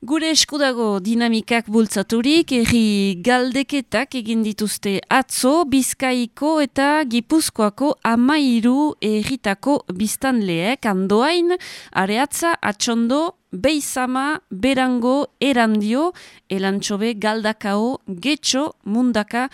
Gure eskudago dinamikak bultzaturik, erri galdeketak egin dituzte atzo, bizkaiko eta gipuzkoako amairu erritako biztanleek, andoain, areatza, atxondo, Beizama, Berango, Erandio, Elantxobe, Galdakao, Getxo, Mundaka,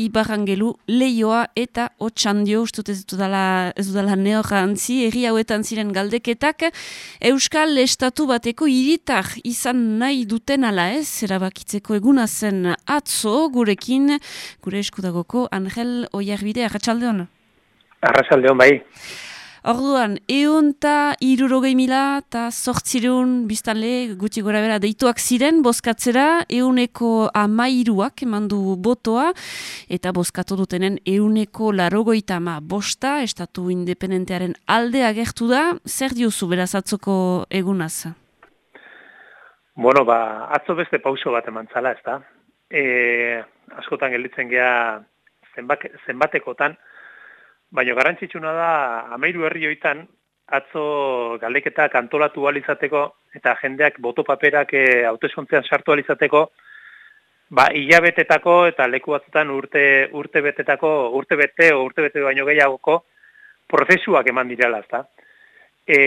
Ibarangelu, Leioa eta Otxandio, ustut ez dudala, ez dudala neorantzi, erri hauetan ziren galdeketak, Euskal Estatu bateko iritar izan nahi duten ala ez, erabakitzeko eguna zen atzo, gurekin, gure eskudagoko, Angel Oiarbide, Arratxaldeon? Arratxaldeon, bai. Orduan, eun eta irurogei mila eta sortzireun biztanle gutxi gora bera deituak ziren, bozkatzera euneko amairuak eman du botoa, eta bozkatu dutenen euneko larogoita ama bosta, estatu independentearen alde agertu da, zer diozu beraz egunaz? Bueno, ba, atzo beste pauso bat eman zala, ez da? E, askotan gelditzen geha zenbatekotan, Baina garantzitsuna da, amairu herri hoitan, atzo galdeketak antolatu alizateko, eta jendeak botopaperak e, autoeskontzean sartu alizateko, ba, hilabetetako eta leku batzutan urte, urte betetako, urte bete o urte bete baino gehiagoko, prozesuak eman direla, ezta. E,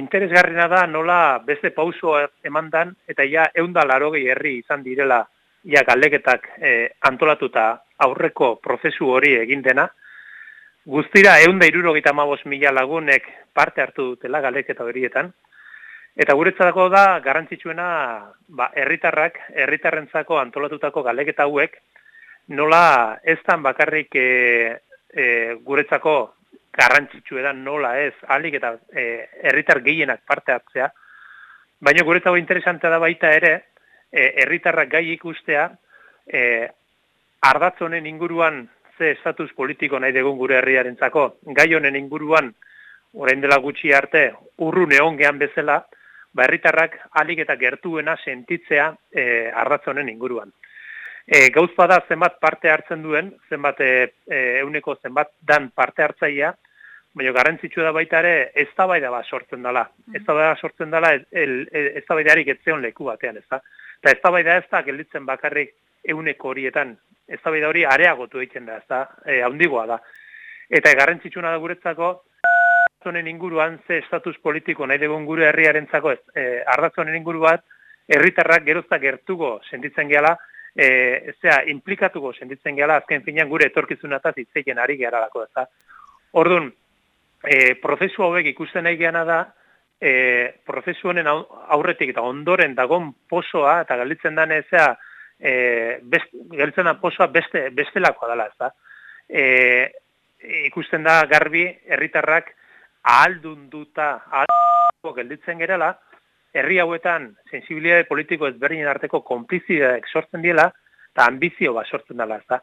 interesgarrina da nola beste pauso eman dan, eta ja eunda larogei herri izan direla, ja galdeketak e, antolatuta aurreko prozesu hori egin dena, Guztira, eunda irurogeita mabos mila lagunek parte hartu dutela galeketa horietan. Eta guretzako da, garantzitsuena, ba, erritarrak, erritarrentzako antolatutako galeketa hauek, nola ez dan bakarrik e, e, guretzako garrantzitsu edan nola ez, alik eta e, erritar gehienak parte hartzea, baina guretzako interesantea da baita ere, e, erritarrak gai ikustea, e, ardatzonen inguruan ze estatus politiko nahi degun gure herriarentzako. Gai honen inguruan orain dela gutxi arte urru neongean bezala ba herritarrak alik eta gertuena sentitzea e, arratzonen inguruan. E, gauz bada zenbat parte hartzen duen zenbat e, e, euneko zenbat dan parte hartzaia baina garrantzitsua da baita ere eztabaida bat sortzen dela. Mm. eztabaida sortzen dela eztabaidarik etzeon leku batean ezta? Eta eztabaida ez da gelditzen bakarrik euneko horietan ez da hori areagotu egiten da, ez da, e, haundigoa da. Eta garrantzitsuna da guretzako, arrazonen inguruan, ze estatus politiko nahi dugun gure herriaren zako, ez, e, arrazonen inguru bat, herritarrak geroztak gertugo sentitzen gehala, e, zera, implikatuko sentitzen gehala, azken finean gure etorkizunataz itzeien ari geharalako, ez da. Orduan, e, prozesu hauek ikusten nahi geana da, e, prozesu honen aurretik eta ondoren dagon posoa, eta galditzen dane, zera, e, best, geltzen posoa beste, bestelakoa dela, ez da. E, ikusten da garbi, herritarrak ahaldunduta, ahaldunduta gelditzen gerela, herri hauetan sensibilitate politiko ezberdinen arteko konplizideak sortzen diela, eta ambizio bat sortzen dela, ez da.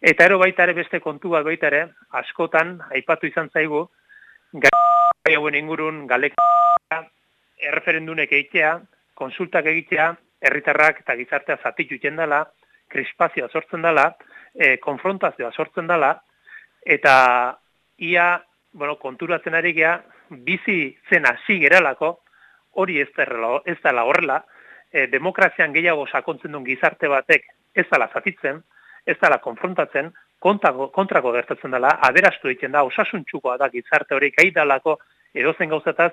Eta ero baita ere beste kontu bat baita ere, askotan, aipatu izan zaigu, gai hauen ingurun, galek erreferendunek eitea, konsultak egitea, herritarrak eta gizartea zatitu dela, krispazioa sortzen dela, e, konfrontazioa sortzen dela, eta ia, bueno, konturatzen ari gea, bizi zen hasi geralako, hori ez dela, ez dela horrela, e, demokrazian gehiago sakontzen duen gizarte batek ez dela zatitzen, ez dela konfrontatzen, kontrako, kontrako gertatzen dela, aderastu egiten da, osasuntxukoa da gizarte hori gaidalako edozen gauzataz,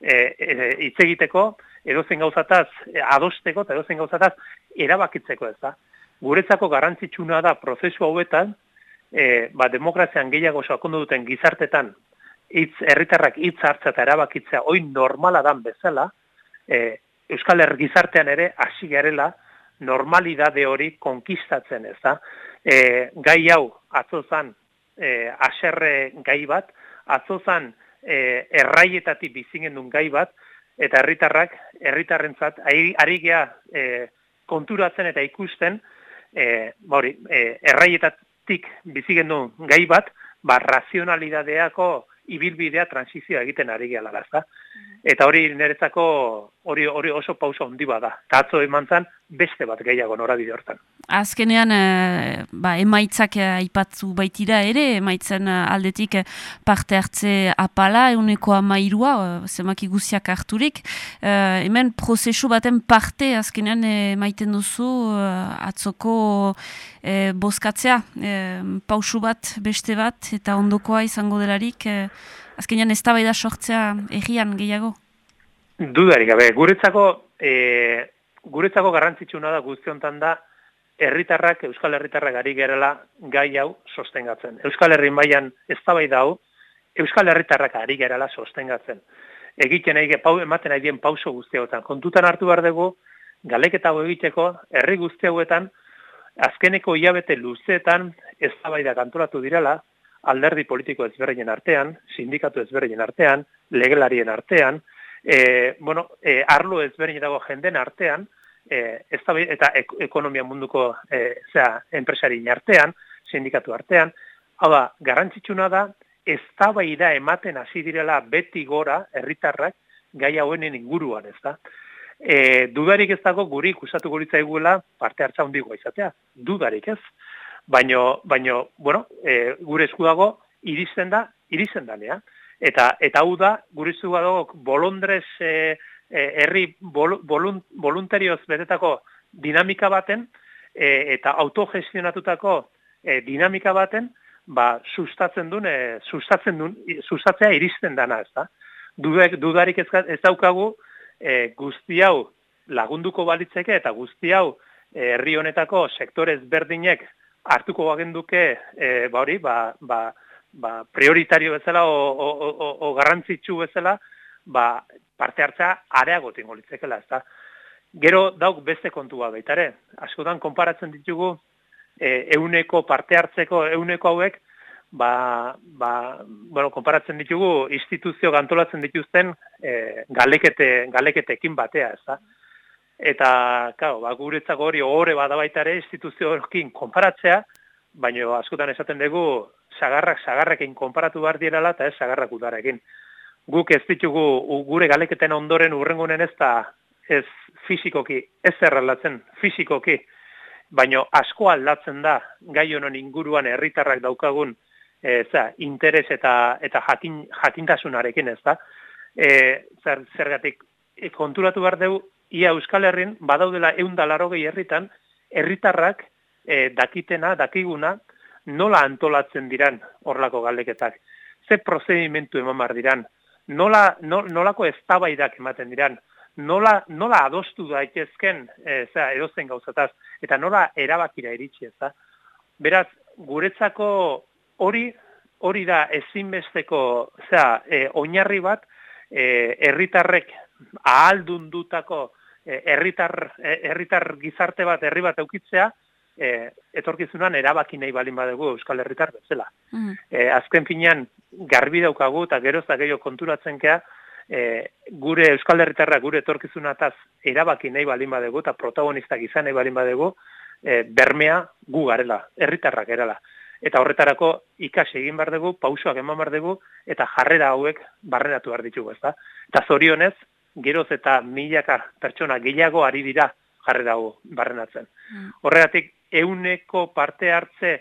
e, e, hitz egiteko, edozen gauzataz e, adosteko eta edozen gauzataz erabakitzeko ez da. Guretzako garrantzitsuna da prozesu hauetan, e, ba, demokrazian gehiago sakondu duten gizartetan, hitz herritarrak hitz hartza eta erabakitzea oin normala dan bezala, e, Euskal Herri gizartean ere hasi garela normalidade hori konkistatzen ez da. E, gai hau atzozan e, aserre gai bat, atzozan e, erraietatik bizingen duen gai bat, eta herritarrak herritarrentzat ari gea e, konturatzen eta ikusten e, bori, e, erraietatik bizigen duen gai bat, ba, razionalidadeako ibilbidea transizioa egiten ari gehala, Eta hori niretzako hori hori oso pauso handi bada. Ta atzo emantzan beste bat gehiago norabide hortan. Azkenean e, ba, emaitzak eh, aipatzu baitira ere, emaitzen eh, aldetik parte hartze apala, euneko amairua, zemak iguziak harturik. E, hemen prozesu baten parte azkenean emaiten duzu atzoko e, bozkatzea, pausu bat, beste bat, eta ondokoa izango delarik, azkenean ez da sortzea egian gehiago? Dudarik, gabe, guretzako, e, guretzako garrantzitsuna da guzti honetan da, herritarrak, Euskal Herritarrak ari gerela gai hau sostengatzen. Euskal Herrin baian ez da hau, Euskal Herritarrak ari gerela sostengatzen. Egiten nahi, pau, ematen nahi dien pauso guzti hauetan. Kontutan hartu behar dugu, galeketa hau egiteko, herri guzti azkeneko hilabete luzeetan ez da kantolatu direla, alderdi politiko ezberdinen artean, sindikatu ezberdinen artean, legelarien artean, e, bueno, e, arlo ezberdinetako jenden artean, e, ez da, eta ekonomia munduko e, zera, enpresari artean, sindikatu artean, hau da, garrantzitsuna da, ez da ematen hasi direla beti gora herritarrak gai hauen inguruan, ez da. E, dudarik ez dago guri ikusatu guritza eguela parte hartza hundigoa izatea. Dudarik ez baino, baino bueno, e, gure esku dago iristen da, iristen da, Eta, eta hau da, gure esku dago bolondrez e, e, herri bol, voluntarioz betetako dinamika baten, e, eta autogestionatutako e, dinamika baten, ba, sustatzen duen, e, sustatzen duen, sustatzea iristen dana, ez da? Dudek, dudarik ez, ez daukagu, e, guzti hau lagunduko balitzeke, eta guzti hau herri honetako sektorez berdinek hartuko bagenduke e, ba hori, ba, ba, ba prioritario bezala o, o, o, o garrantzitsu bezala, ba parte hartza areago tingo litzekela, ezta. Gero dauk beste kontua baitare. Askotan konparatzen ditugu e, euneko parte hartzeko euneko hauek ba, ba, bueno, konparatzen ditugu instituzio gantolatzen dituzten e, galekete, galeketekin batea, ezta. Eta, claro, ba, guretzako hori ohore bada baita ere instituzio horrekin konparatzea, baina askotan esaten dugu sagarrak sagarrekin konparatu behar direla eta ez sagarrak udarekin. Guk ez ditugu gure galeketen ondoren urrengunen ez da ez fizikoki, ez erralatzen fizikoki, baina asko aldatzen da gai honen inguruan herritarrak daukagun e, za, interes eta eta jakin, jakintasunarekin ez da. E, zer, zergatik, e, konturatu behar dugu ia Euskal Herrin badaudela eundalaro gehi herritan, herritarrak e, dakitena, dakiguna, nola antolatzen diran horlako galdeketak. Ze prozedimentu eman bar diran, nola, no, nolako eztabaidak ematen diran, nola, nola adostu daitezken e, zera, edozen gauzataz, eta nola erabakira iritsi ez da. Beraz, guretzako hori, hori da ezinbesteko zera, e, oinarri bat, herritarrek ahaldundutako Eh, herritar eh, herritar gizarte bat herri bat eukitzea e, etorkizunan erabaki nahi balin badugu euskal herritar bezala. Mm. azken finean garbi daukagu eta geroz da gehiago konturatzen kea gure euskal herritarra gure etorkizunataz erabaki nahi balin badugu eta protagonistak izan nahi balin badugu e, bermea gu garela, herritarrak gerala. Eta horretarako ikasi egin behar dugu, pausoak eman behar dugu, eta jarrera hauek barrenatu behar ditugu, ez da? Eta zorionez, geroz eta milaka pertsona gehiago ari dira jarri dago barrenatzen. Mm. Horregatik, euneko parte hartze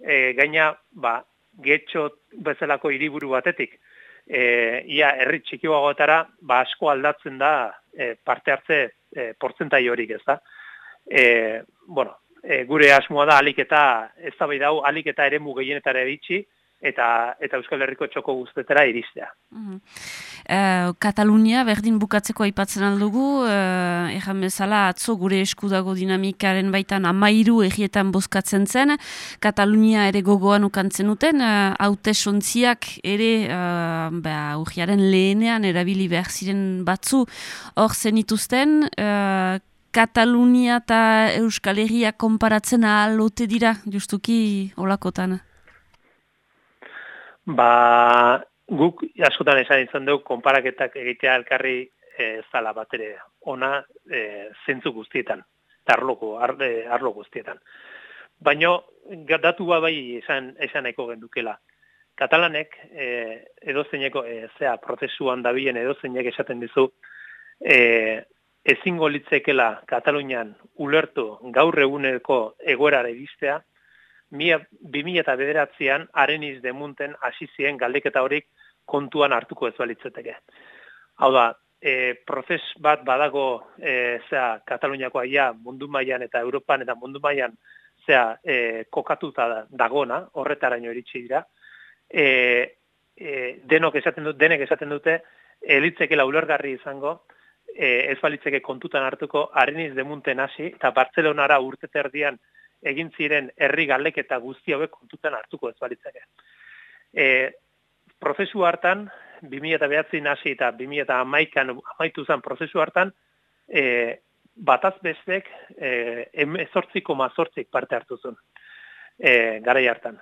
e, gaina ba, getxo bezalako hiriburu batetik, e, ia herri txikiagoetara ba, asko aldatzen da e, parte hartze e, portzentai horik ez da. E, bueno, e, gure asmoa da alik eta ez da bai dau, alik eta ere mugehienetara eritxi, eta eta Euskal Herriko txoko guztetera iristea. Mm Katalunia berdin bukatzeko aipatzen aldugu, uh, erran bezala atzo gure eskudago dinamikaren baitan amairu egietan bozkatzen zen, Katalunia ere gogoan ukantzen duten, haute sontziak ere uh, ba, urgiaren lehenean erabili behar ziren batzu. Hor zenituzten, uh, Katalunia eta Euskal Herria konparatzen alote dira, justuki olakotan? Ba, guk askotan esan izan dugu konparaketak egitea elkarri e, zala bat ere ona e, zentzu guztietan, arloko, arlo guztietan. Baina, datu bai esan, esan eko gendukela. katalanek e, edozeineko e, zea prozesuan dabilen edozeinek esaten dizu e, ezingo litzekela Katalunian ulertu gaur eguneko egoerara iristea, bi mila eta bederatzean areniz demunten hasi ziren galdeketa horik kontuan hartuko ez balitzeteke. Hau da, e, prozes bat badago e, zera, Kataluniako aia mundu mailan eta Europan eta mundu mailan zera, e, kokatuta dagona, horretaraino iritsi dira, e, e, denok esaten dut, denek esaten dute, elitzekela ulergarri izango, e, ez balitzeke kontutan hartuko, areniz demunten hasi, eta Bartzelonara urte terdian egin ziren herri galeketa guzti hauek kontutan hartuko ez balitzeke. E, prozesu hartan, 2009 hasi eta 2011an amaitu zen prozesu hartan, e, bataz bestek e, emezortziko mazortzik parte hartu zuen e, garai hartan.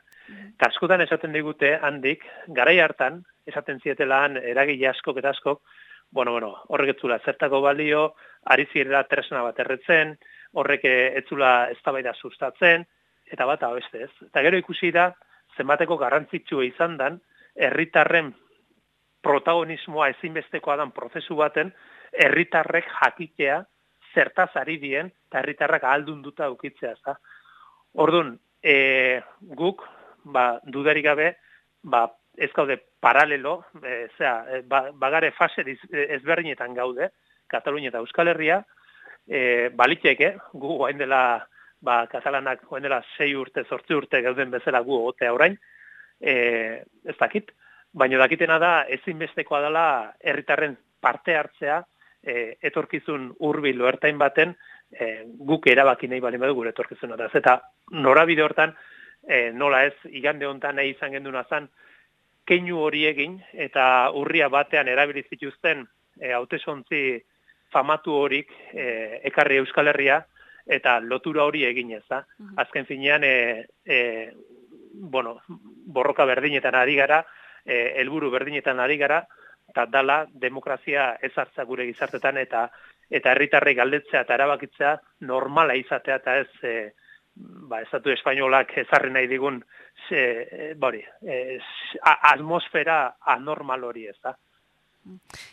Kaskotan mhm. esaten digute handik, garai hartan, esaten zietelahan eragile askok eta askok, bueno, bueno, horrek etzula zertako balio, ari zirela tresna bat erretzen, horrek etzula eztabaida sustatzen, eta bat beste ez. Eta gero ikusi da, zenbateko garrantzitsua izan dan, herritarren protagonismoa ezinbestekoa dan prozesu baten, herritarrek jakitea zertaz ari dien, eta herritarrak ahaldun duta ukitzea, ez Orduan, e, guk, ba, dudarik gabe, ba, ez gaude paralelo, e, zera, e, ba, bagare fase ezberdinetan gaude, Katalunia eta Euskal Herria, e, baliteke, gu guain dela, ba, katalanak guain dela sei urte, sortzi urte gauden bezala gu otea orain, e, ez dakit, baina dakitena da ezinbestekoa dela herritarren parte hartzea e, etorkizun hurbil ertain baten e, guk erabaki nahi bali badu gure etorkizuna da. Eta norabide hortan e, nola ez igande hontan nahi izan genduna zan keinu hori egin eta urria batean erabili zituzten e, hautesontzi famatu horik e, ekarri Euskal Herria eta lotura hori egin ez da. Azken finean, e, e, bueno, borroka berdinetan ari gara, e, helburu berdinetan ari gara, eta dala demokrazia ezartza gure gizartetan eta eta herritarrei galdetzea eta erabakitzea normala izatea eta ez e, ba, estatu espainolak ezarri nahi digun ze, e, bori, e, atmosfera anormal hori ez da.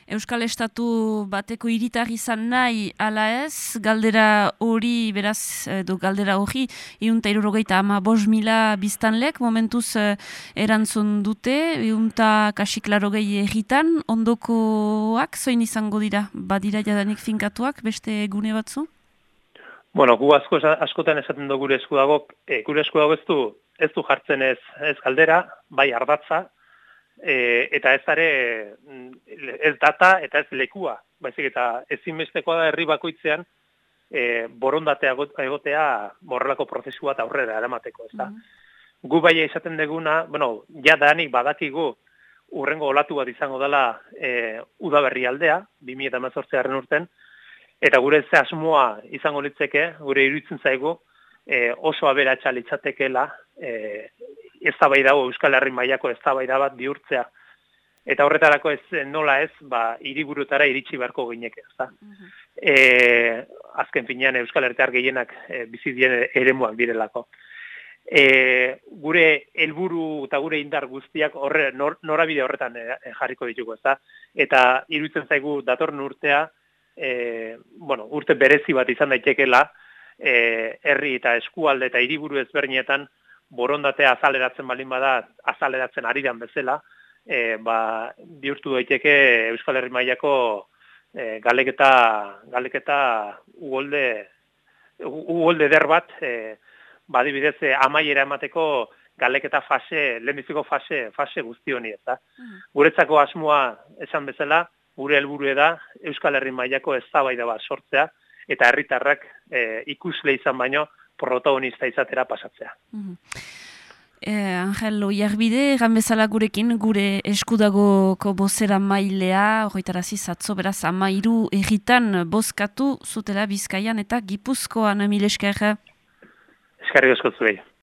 Euskal Estatu bateko iritar izan nahi ala ez, galdera hori, beraz, edo galdera hori, iunta irurogeita ama bos mila biztanlek, momentuz eh, erantzun dute, iunta kasiklaro gehi egitan, ondokoak zoin izango dira, badira jadanik finkatuak, beste gune batzu? Bueno, gu asko, askotan esaten dugu gure esku dago, e, gure esku dago ez du, ez du jartzen ez, ez galdera, bai ardatza, e, eta ez are mm, ez data eta ez lekua, baizik eta ezinbestekoa da herri bakoitzean e, borondatea egotea borrelako prozesu bat aurrera eramateko, ez da. Mm Gu bai izaten deguna, bueno, ja danik badakigu urrengo olatu bat izango dela e, udaberri aldea, 2018 urten, eta gure ze asmoa izango litzeke, gure iruditzen zaigu, e, oso aberatsa litzatekeela e, eztabaida Euskal Herri mailako eztabaida bat bihurtzea. Eta horretarako ez nola ez, ba hiriburutara iritsi beharko gineke, ezta. Eh, azken finean Euskal Herritar gehienak e, bizi dien eremuak direlako. E, gure helburu eta gure indar guztiak horre norabide horretan e, jarriko ditugu, ezta. Eta iruditzen zaigu datorren urtea, e, bueno, urte berezi bat izan daitekeela, eh herri eta eskualde eta hiriburu ezberdinetan borondatea azaleratzen balin bada, azaleratzen ari dan bezala, e, ba, bihurtu daiteke Euskal Herri mailako e, galeketa, galeketa ugolde, ugolde der bat, e, badibidez, e, amaiera emateko galeketa fase, lehenbiziko fase, fase guzti honi, ez da. Mm. Guretzako asmoa esan bezala, gure helburu da Euskal Herri mailako eztabaida bat sortzea, eta herritarrak e, ikusle izan baino, protagonista izatera pasatzea. Mm Eh, Angel, oiarbide, egan bezala gurekin, gure eskudagoko bozera mailea, horretarazi zatzo, beraz, amairu egitan bozkatu zutela bizkaian eta gipuzkoan, mil esker. Eskerri